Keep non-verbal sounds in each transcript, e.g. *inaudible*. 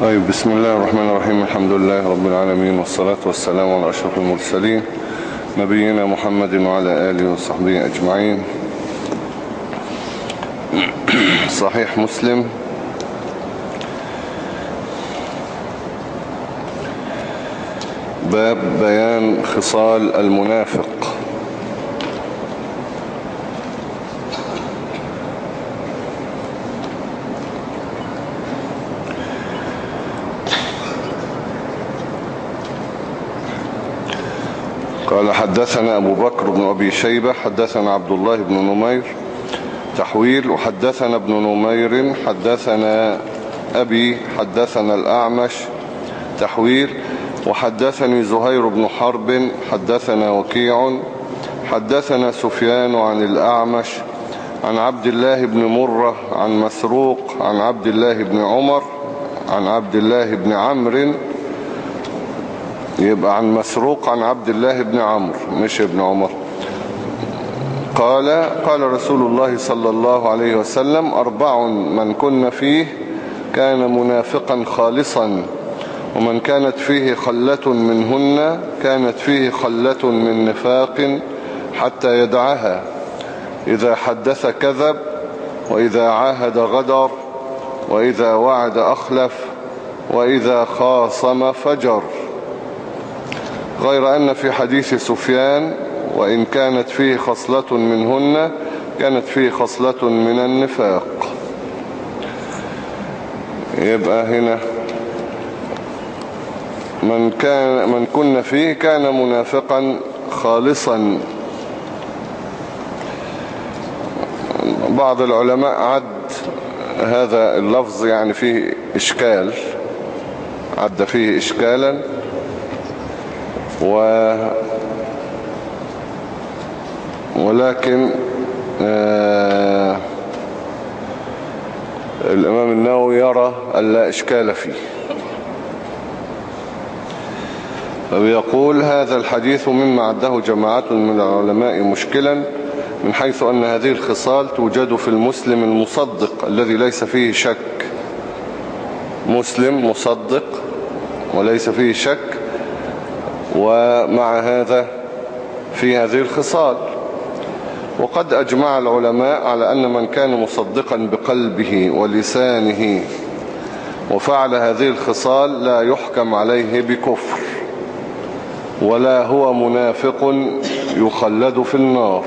طيب بسم الله الرحمن الرحيم. الحمد لله رب العالمين والصلاة والسلام على أشرف المرسلين نبينا محمد وعلى آله وصحبه أجمعين. صحيح مسلم. باب بيان خصال المنافق. قال حدثنا أبو بكر بن أبي شيبة حدثنا عبد الله بن نمير تحويل وحدثنا ابن نمير حدثنا أبي حدثنا الأعمش تحويل وحدثني زهير بن حرب حدثنا وكيع حدثنا سفيان عن الأعمش عن عبد الله بن مرة عن مسروق عن عبد الله بن عمر عن عبد الله بن عمرو يبقى عن مسروق عن عبد الله بن عمرو مش ابن عمر. قال قال رسول الله صلى الله عليه وسلم أربع من كن فيه كان منافقا خالصا ومن كانت فيه خلة منهن كانت فيه خلة من نفاق حتى يدعها. إذا حدث كذب وإذا عاهد غدر وإذا وعد أخلف وإذا خاصم فجر. غير أن في حديث سفيان وإن كانت فيه خصلة منهن كانت فيه خصلة من النفاق. يبقى هنا من كان من كن فيه كان منافقا خالصا. بعض العلماء عد هذا اللفظ يعني فيه إشكال عد فيه إشكالا. و ولكن آه الإمام النووي يرى أن لا إشكال فيه. فبيقول هذا الحديث مما عده جماعة من العلماء مشكلا من حيث أن هذه الخصال توجد في المسلم المصدق الذي ليس فيه شك. مسلم مصدق وليس فيه شك. ومع هذا في هذه الخصال. وقد أجمع العلماء على أن من كان مصدقا بقلبه ولسانه وفعل هذه الخصال لا يحكم عليه بكفر ولا هو منافق يخلد في النار.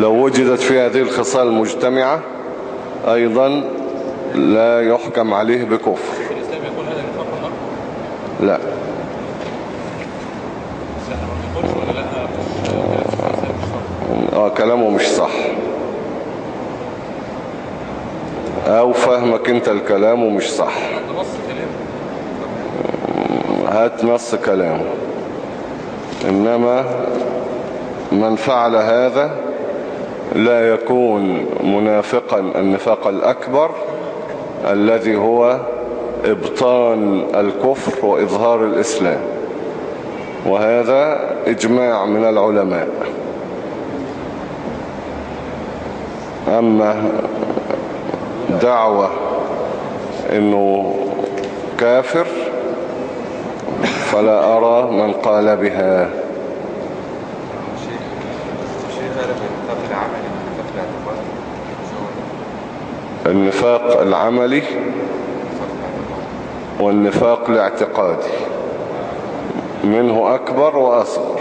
لو وجدت في هذه الخصال مجتمعة أيضا لا يحكم عليه بكفر. لا. آه كلامه مش صح. أو فهمك أنت الكلام مش صح. هات نص كلامه. إنما من فعل هذا لا يكون منافقا النفاق الأكبر الذي هو إبطان الكفر وإظهار الإسلام وهذا إجماع من العلماء. أما دعوة إنه كافر فلا أرى من قال بها شيء شيء غالب النفاق العملي والنفاق الاعتقادي النفاق العملي والنفاق الاعتقادي منه أكبر وأصغر.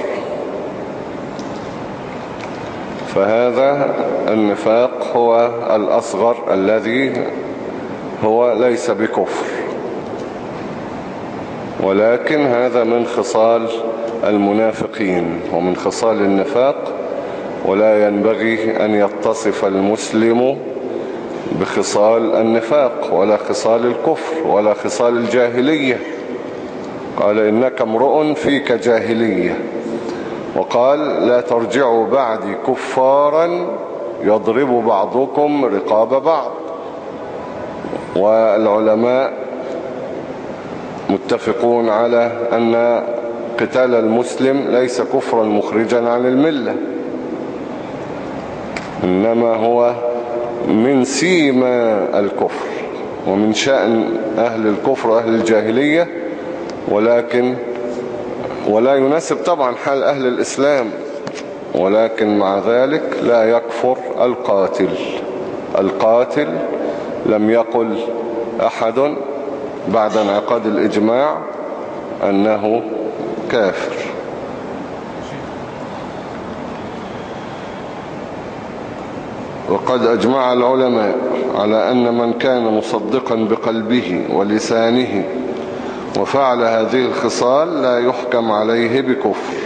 فهذا النفاق هو الأصغر الذي هو ليس بكفر. ولكن هذا من خصال المنافقين ومن خصال النفاق ولا ينبغي أن يتصف المسلم بخصال النفاق ولا خصال الكفر ولا خصال الجاهلية. قال إنك امرؤ فيك جاهلية. وقال لا ترجعوا بعدي كفارا يضرب بعضكم رقاب بعض. والعلماء متفقون على أن قتال المسلم ليس كفرا مخرجا عن الملة. إنما هو من سيما الكفر ومن شأن أهل الكفر وأهل الجاهلية ولكن ولا يناسب طبعا حال أهل الإسلام ولكن مع ذلك لا يكفر القاتل. القاتل لم يقل أحد بعد انعقاد الإجماع أنه كافر. وقد أجمع العلماء على أن من كان مصدقا بقلبه ولسانه وفعل هذه الخصال لا يحكم عليه بكفر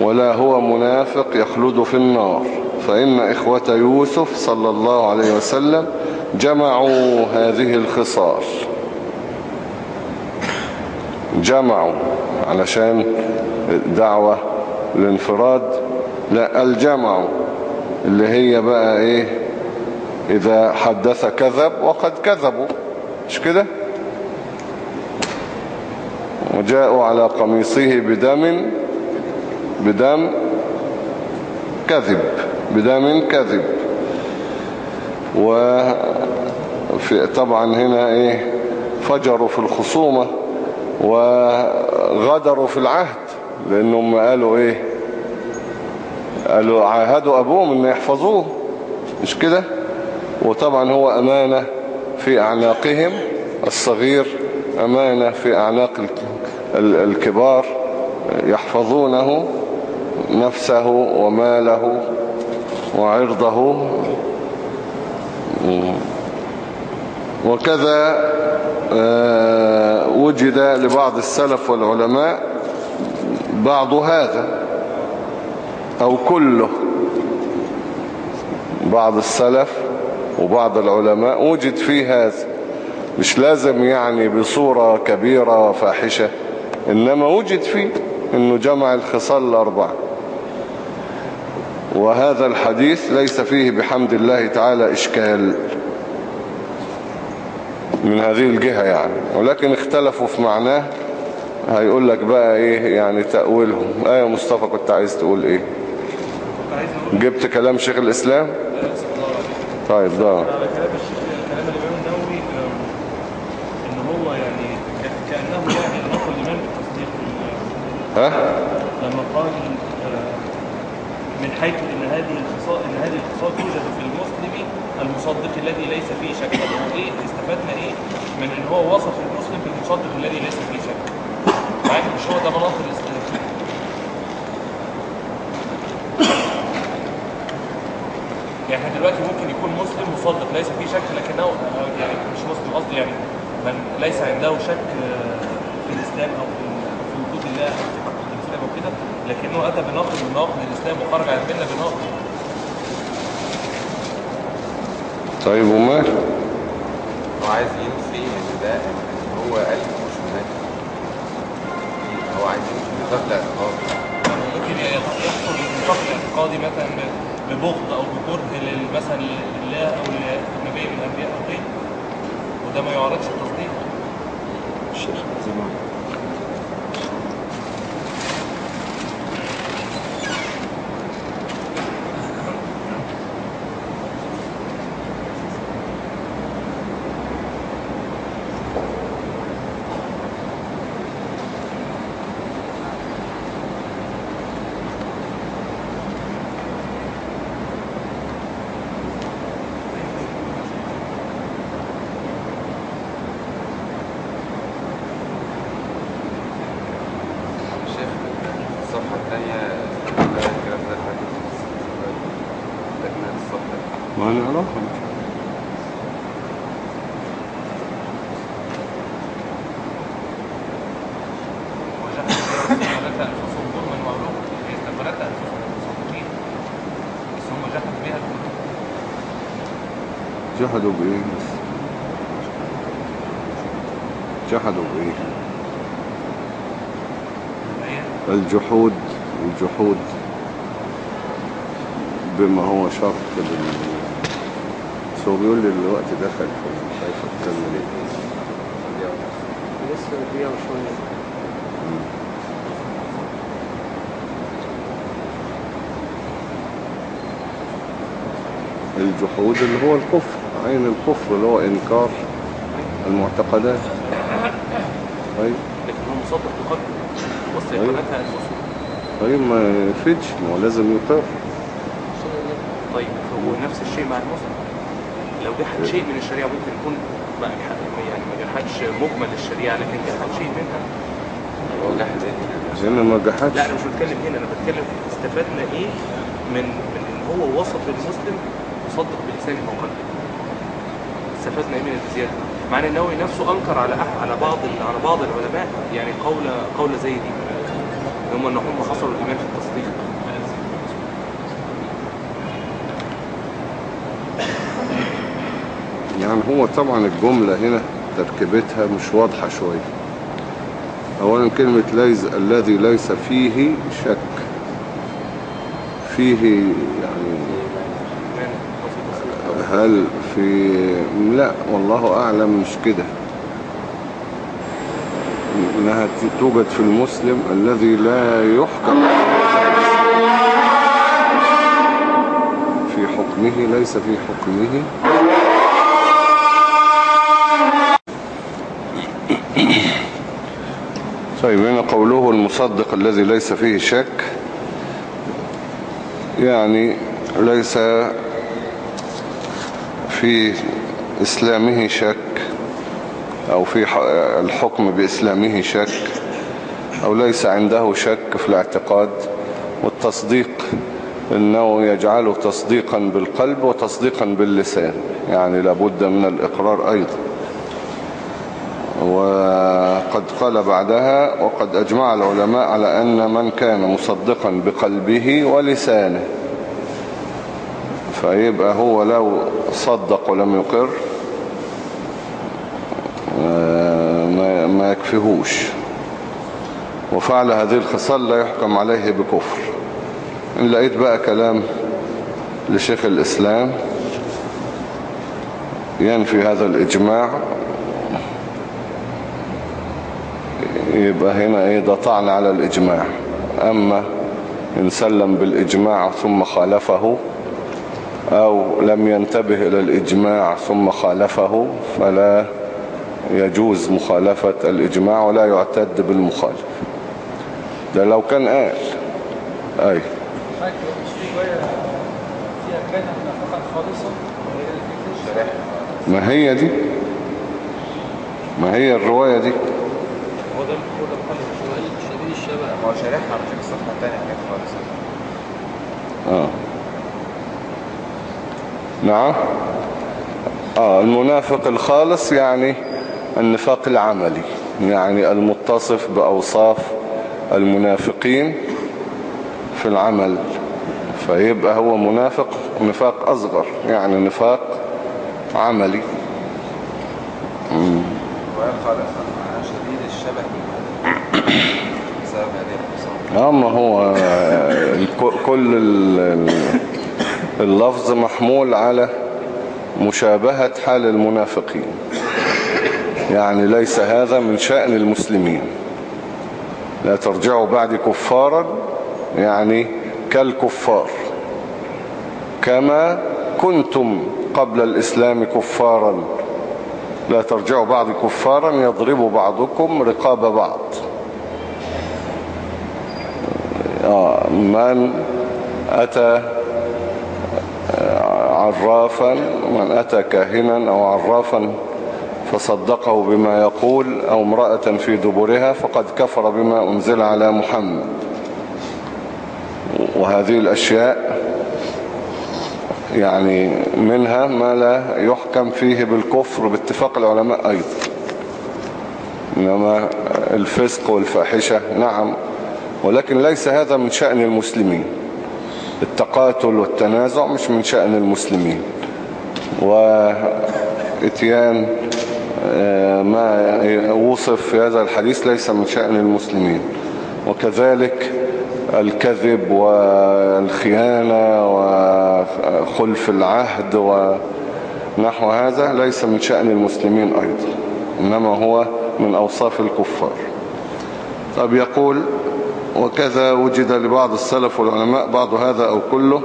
ولا هو منافق يخلد في النار. فإن إخوة يوسف صلى الله عليه وسلم جمعوا هذه الخصال. جمعوا علشان دعوة الانفراد لا الجمع اللي هي بقى إيه؟ إذا حدث كذب وقد كذبوا. مش كده؟ وجاءوا على قميصه بدم بدم كذب بدم كذب. وفي طبعا هنا إيه؟ فجروا في الخصومة وغدروا في العهد لأنهم قالوا إيه؟ قالوا عاهدوا أبوهم ان يحفظوه. مش كده؟ وطبعا هو أمانة في أعناقهم. الصغير أمانة في أعناق الكبار يحفظونه نفسه وماله وعرضه. وكذا وجد لبعض السلف والعلماء بعض هذا. أو كله. بعض السلف وبعض العلماء وجد فيه هذا. مش لازم يعني بصورة كبيرة فاحشة إنما وجد فيه إنه جمع الخصال الأربعة. وهذا الحديث ليس فيه بحمد الله تعالى إشكال من هذه الجهة يعني. ولكن اختلفوا في معناه هيقول لك بقى إيه يعني تأويلهم. آية مصطفى كنت عايز تقول إيه؟ جبت كلام شيخ وسلم طيب ده. على كلام الشيخ كلام الإمام النووي إن هو يعني كأنه يعني نقل بالتصديق ها؟ لما قال من حيث إن هذه الخصال إن هذه الخصال توجد في المسلم المصدق الذي ليس فيه شك. طب هو إيه؟ استفدنا إيه؟ من إن هو وصف المسلم بالمصدق الذي ليس فيه شك. مع ان مش هو ده مناط الإسلام؟ يعني إحنا دلوقتي ممكن يكون مسلم مصدق ليس فيه شك لكنه يعني مش مسلم قصدي يعني من ليس عنده شك في الإسلام أو في وجود الله أو في حقيقه الإسلام أو كده لكنه أتى بناقض من نواقض الإسلام وخرج عن المله بناقض طيب ومال هو عايز ينفي إن ده ان هو قلب مش منافق هو عايز ينفي نفاق الاعتقاد. يعني ممكن يحصل النفاق الاعتقادي مثلا ببغض أو بكره مثلا لله أو لنبي من الانبياء أو غيره وده ما يعارضش التصديق. الشيخ زمان الشيخ الصفحة الثانية لا الكلام ده حاجة لكن الصفحة ما نعرفها وجحدوا بها انفسهم ظلما وعلوا هي استقبلتها انفسهم المصدقين بس هم جحدوا بإيه بس؟ جحدوا بإيه؟ هي الجحود. الجحود بما هو شرط لل بس هو بيقول لي الوقت دخل فمش عارف اتكلم إيه؟ لسه دقيقة وشوية. الجحود اللي هو الكفر عين الكفر اللي هو إنكار المعتقدات. طيب. لكن هو مصدق بقلبه واستيقنتها انفسه طيب ما يفيدش ما هو لازم يقر طيب هو نفس الشيء مع المسلم لو جحد شيء من الشريعة ممكن يكون ما يعني ما جحدش مجمل الشريعة لكن جحد شيء منها. هو جحد إيه؟ هنا ما جحدش. لا أنا مش بتكلم هنا أنا بتكلم استفدنا إيه من من إن هو وصف المسلم مصدق بلسانه وقلبه استفدنا إيه من الزيادة؟ مع إن النووي نفسه أنكر على أح على بعض على بعض العلماء يعني قولة قولة زي دي هم ان هم حصروا الإيمان في التصديق. يعني هو طبعا الجملة هنا تركيبتها مش واضحة شوية. أولا كلمة ليس الذي ليس فيه شك. فيه يعني هل في لا والله أعلم مش كده. إنها توجد في المسلم الذي لا يحكم. في حكمه ليس في حكمه. طيب هنا قوله المصدق الذي ليس فيه شك يعني ليس في إسلامه شك. أو في الحكم بإسلامه شك أو ليس عنده شك في الاعتقاد والتصديق إنه يجعله تصديقا بالقلب وتصديقا باللسان يعني لابد من الإقرار أيضا. وقد قال بعدها وقد أجمع العلماء على أن من كان مصدقا بقلبه ولسانه. فيبقى هو لو صدق ولم يقر آه، ما- يكفيهوش وفعل هذه الخصال لا يحكم عليه بكفر. إن لقيت بقى كلام لشيخ الإسلام ينفي هذا الإجماع يبقى هنا إيه؟ ده طعن على الإجماع. أما إن سلم بالإجماع ثم خالفه أو لم ينتبه إلى الإجماع ثم خالفه فلا يجوز مخالفة الإجماع ولا يعتد بالمخالف ده لو كان قال. أي. ما هي دي؟ ما هي الرواية دي؟ هو ده هو ده شديد الشبه هو شارحها مش في الصفحة التانية حاجات خالص آه. نعم. آه المنافق الخالص يعني النفاق العملي يعني المتصف بأوصاف المنافقين في العمل. فيبقى هو منافق نفاق أصغر يعني نفاق عملي. معناها شديد الشبه بسبب هذه الخصوصات ما هو آه، الك- كل ال- ال- اللفظ محمول على مشابهة حال المنافقين. يعني ليس هذا من شأن المسلمين. لا ترجعوا بعد كفارا يعني كالكفار. كما كنتم قبل الإسلام كفارا. لا ترجعوا بعد كفارا يضرب بعضكم رقاب بعض. آه، من أتى آه، عرافا من أتى كاهنا أو عرافا فصدقه بما يقول أو امرأة في دبرها فقد كفر بما أنزل على محمد. وهذه الأشياء يعني منها ما لا يحكم فيه بالكفر باتفاق العلماء أيضا. إنما الفسق والفاحشة نعم ولكن ليس هذا من شأن المسلمين. التقاتل والتنازع مش من شأن المسلمين. وإتيان آه، ما وصف في هذا الحديث ليس من شأن المسلمين. وكذلك الكذب والخيانة وخلف العهد ونحو هذا ليس من شأن المسلمين أيضا إنما هو من أوصاف الكفار. طب يقول وكذا وجد لبعض السلف والعلماء بعض هذا أو كله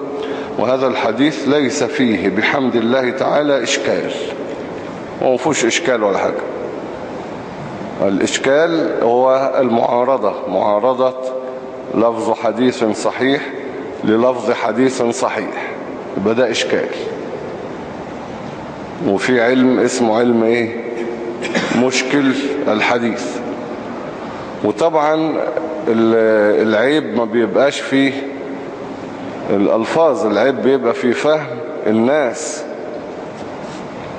وهذا الحديث ليس فيه بحمد الله تعالى إشكال. وما فيهوش إشكال ولا حاجة. الإشكال هو المعارضة معارضة لفظ حديث صحيح للفظ حديث صحيح. يبقى ده إشكال. وفي علم اسمه علم إيه؟ مشكل الحديث. وطبعا ال- العيب ما بيبقاش فيه الألفاظ العيب بيبقى في فهم الناس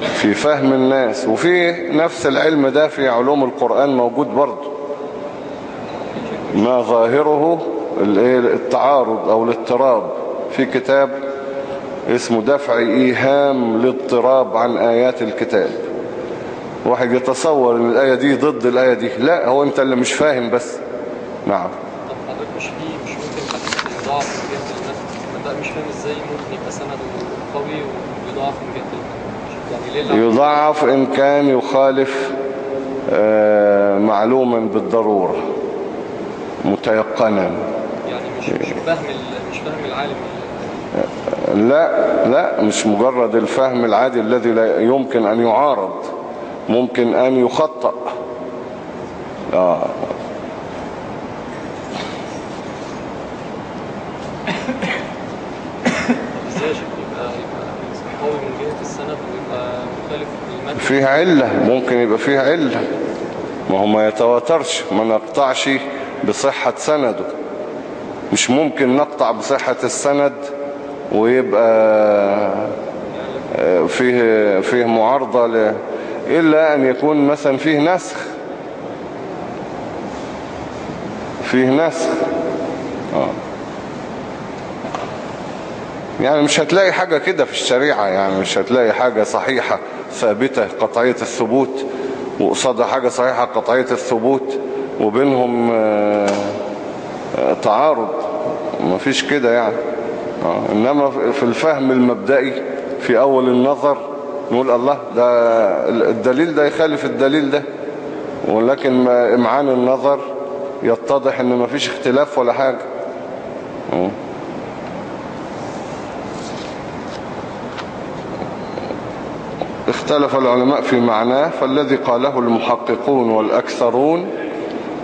في فهم الناس وفي نفس العلم ده في علوم القرآن موجود برضه. ما ظاهره؟ التعارض أو الاضطراب. في كتاب اسمه دفع إيهام الاضطراب عن آيات الكتاب. واحد يتصور إن الآية دي ضد الآية دي. لا هو أنت اللي مش فاهم بس. نعم. طب حضرتك مش مش ممكن حديث يضاعف من جهة ده مش فاهم إزاي ممكن يبقى سند قوي ويضاعف من جهة المتن يعني ليه العمل؟ يضعف إن كان يخالف آه، معلوما بالضرورة متيقنا. يعني مش مش فاهم ال- مش فاهم العالم. لا لا مش مجرد الفهم العادي الذي لا يمكن أن يعارض ممكن أن يخطأ. آه. إزاي يا شيخ يبقى يبقى قوي من جهة السند ويبقى مختلف المتن فيه علة ممكن يبقى فيه علة ما هو ما يتواترش ما نقطعش بصحة سنده. مش ممكن نقطع بصحة السند ويبقى آه، فيه فيه معارضة ل... إلا أن يكون مثلا فيه نسخ. فيه نسخ. آه. يعني مش هتلاقي حاجة كده في الشريعة يعني مش هتلاقي حاجة صحيحة ثابتة قطعية الثبوت وقصادها حاجة صحيحة قطعية الثبوت وبينهم آه، آه، تعارض. مفيش كده يعني. آه، إنما في الفهم المبدئي في أول النظر نقول الله ده الدليل ده يخالف الدليل ده. ولكن إمعان النظر يتضح إن مفيش اختلاف ولا حاجة. اختلف العلماء في معناه فالذي قاله المحققون والأكثرون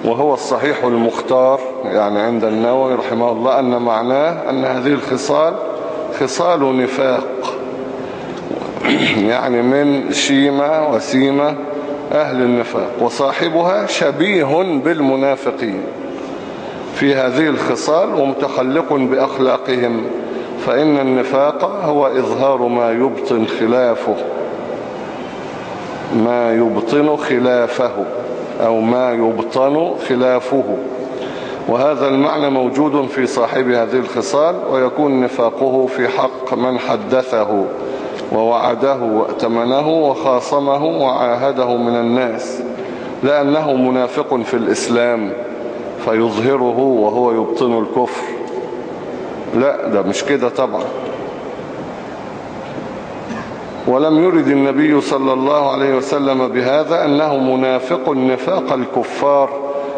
وهو الصحيح المختار يعني عند النووي رحمه الله أن معناه أن هذه الخصال خصال نفاق. *clears throat* يعني من شيمة وسيمة أهل النفاق وصاحبها شبيه بالمنافقين في هذه الخصال ومتخلق بأخلاقهم فإن النفاق هو إظهار ما يبطن خلافه. ما يبطن خلافه أو ما يبطن خلافه. وهذا المعنى موجود في صاحب هذه الخصال ويكون نفاقه في حق من حدثه ووعده وأتمنه وخاصمه وعاهده من الناس. لأنه منافق في الإسلام فيظهره وهو يبطن الكفر. لا ده مش كده طبعا. ولم يرد النبي صلى الله عليه وسلم بهذا أنه منافق نفاق الكفار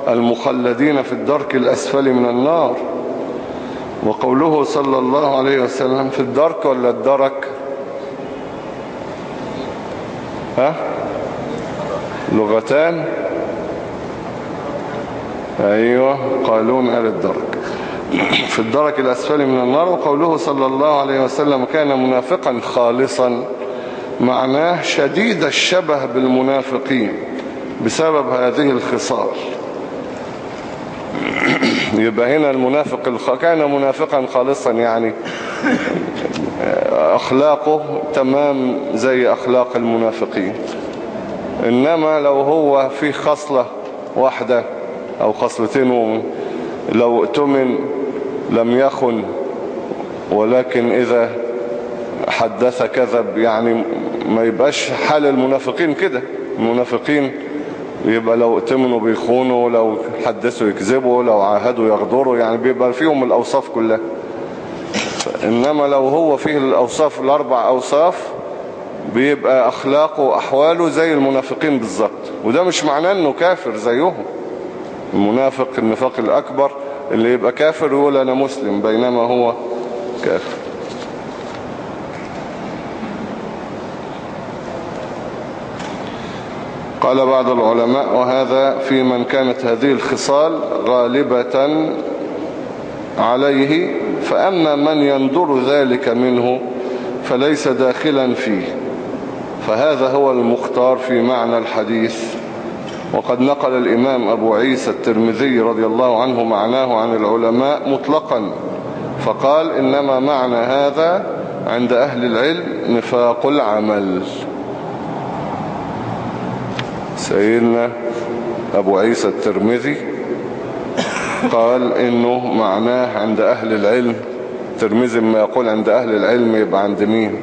المخلدين في الدرك الأسفل من النار. وقوله صلى الله عليه وسلم في الدرك ولا الدرك؟ ها؟ لغتان؟ أيوة قالون قال الدرك. في الدرك الأسفل من النار وقوله صلى الله عليه وسلم كان منافقا خالصا. معناه شديد الشبه بالمنافقين بسبب هذه الخصال *clears throat* يبقى هنا المنافق. كان منافقا خالصا يعني أخلاقه تمام زي أخلاق المنافقين إنما لو هو في خصلة واحدة أو خصلتين ومن لو اؤتمن لم يخن ولكن إذا حدث كذب يعني ما يبقاش حال المنافقين كده. المنافقين يبقى لو ائتمنوا بيخونوا لو حدثوا يكذبوا لو عاهدوا يغدروا يعني بيبقى فيهم الأوصاف كلها. إنما لو هو فيه الأوصاف الأربع أوصاف بيبقى أخلاقه وأحواله زي المنافقين بالظبط. وده مش معناه أنه كافر زيهم. المنافق النفاق الأكبر اللي يبقى كافر يقول أنا مسلم بينما هو كافر. قال بعض العلماء وهذا في من كانت هذه الخصال غالبة عليه فأما من يندر ذلك منه فليس داخلا فيه. فهذا هو المختار في معنى الحديث. وقد نقل الإمام أبو عيسى الترمذي رضي الله عنه معناه عن العلماء مطلقا فقال إنما معنى هذا عند أهل العلم نفاق العمل. سيدنا أبو عيسى الترمذي قال إنه معناه عند أهل العلم الترمذي ما يقول عند أهل العلم يبقى عند مين؟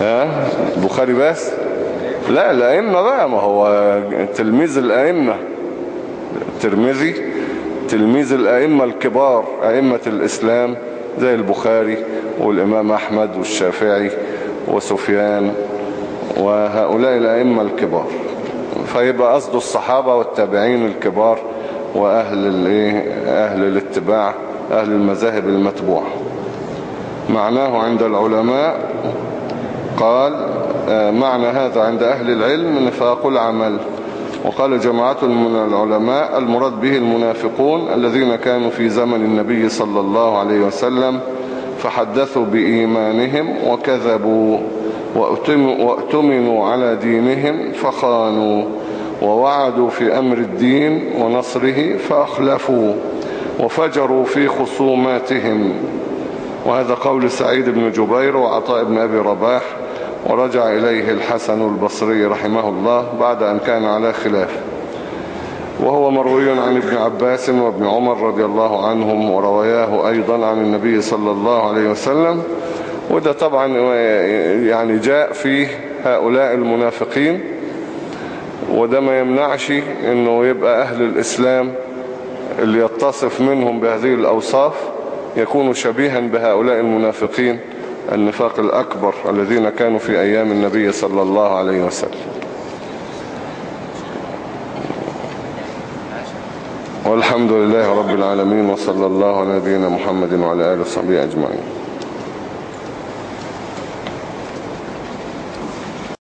ها؟ البخاري بس؟ لا الأئمة بقى ما هو تلميذ الأئمة. الترمذي تلميذ الأئمة الكبار أئمة الإسلام زي البخاري والإمام أحمد والشافعي وسفيان وهؤلاء الأئمة الكبار. فيبقى قصده الصحابة والتابعين الكبار وأهل أهل الاتباع أهل المذاهب المتبوعة. معناه عند العلماء قال آه، معنى هذا عند أهل العلم نفاق العمل. وقال جماعة من العلماء المراد به المنافقون الذين كانوا في زمن النبي صلى الله عليه وسلم فحدثوا بإيمانهم وكذبوا. وأتموا, وأتمنوا على دينهم فخانوا ووعدوا في أمر الدين ونصره فأخلفوا وفجروا في خصوماتهم. وهذا قول سعيد بن جبير وعطاء بن أبي رباح ورجع إليه الحسن البصري رحمه الله بعد أن كان على خلاف. وهو مروي عن ابن عباس وابن عمر رضي الله عنهم ورواياه أيضا عن النبي صلى الله عليه وسلم وده طبعا يعني جاء فيه هؤلاء المنافقين وده ما يمنعش إنه يبقى أهل الإسلام اللي يتصف منهم بهذه الأوصاف يكون شبيها بهؤلاء المنافقين النفاق الأكبر الذين كانوا في أيام النبي صلى الله عليه وسلم. والحمد لله رب العالمين وصلى الله على نبينا محمد وعلى آله وصحبه أجمعين.